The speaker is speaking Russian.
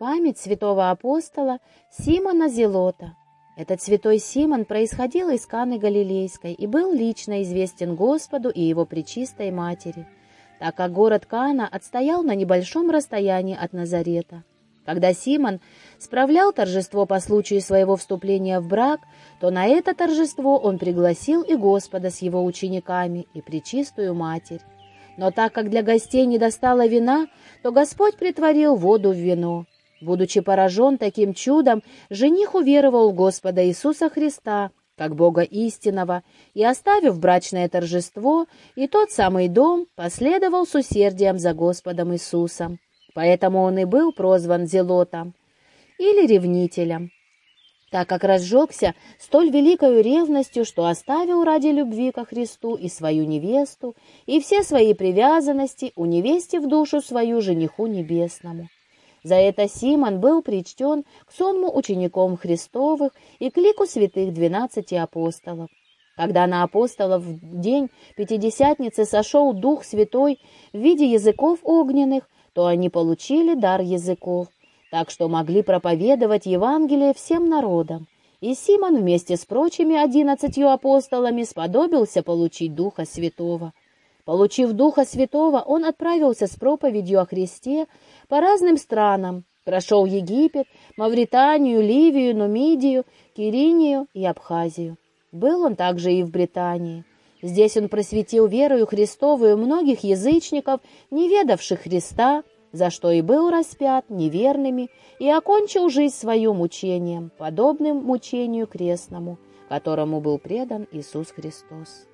Память святого апостола Симона Зелота. Этот святой Симон происходил из Каны Галилейской и был лично известен Господу и его пречистой матери, так как город Кана отстоял на небольшом расстоянии от Назарета. Когда Симон справлял торжество по случаю своего вступления в брак, то на это торжество он пригласил и Господа с его учениками, и Пречистую Матерь. Но так как для гостей не достало вина, то Господь притворил воду в вино. Будучи поражен таким чудом, жених уверовал в Господа Иисуса Христа, как Бога истинного, и, оставив брачное торжество и тот самый дом, последовал с усердием за Господом Иисусом. Поэтому он и был прозван Зелотом или ревнителем, так как разжегся столь великою ревностью, что оставил ради любви ко Христу и свою невесту, и все свои привязанности, у невесте в душу свою жениху небесному. За это Симон был причтен к сонму учеником Христовых и к лику святых двенадцати апостолов. Когда на апостолов в день Пятидесятницы сошел Дух Святой в виде языков огненных, то они получили дар языков, так что могли проповедовать Евангелие всем народам. И Симон вместе с прочими одиннадцатью апостолами сподобился получить Духа Святого. Получив Духа Святого, он отправился с проповедью о Христе по разным странам, прошел Египет, Мавританию, Ливию, Нумидию, Киринию и Абхазию. Был он также и в Британии. Здесь он просветил верою Христовую многих язычников, не ведавших Христа, за что и был распят неверными, и окончил жизнь свою мучением, подобным мучению крестному, которому был предан Иисус Христос.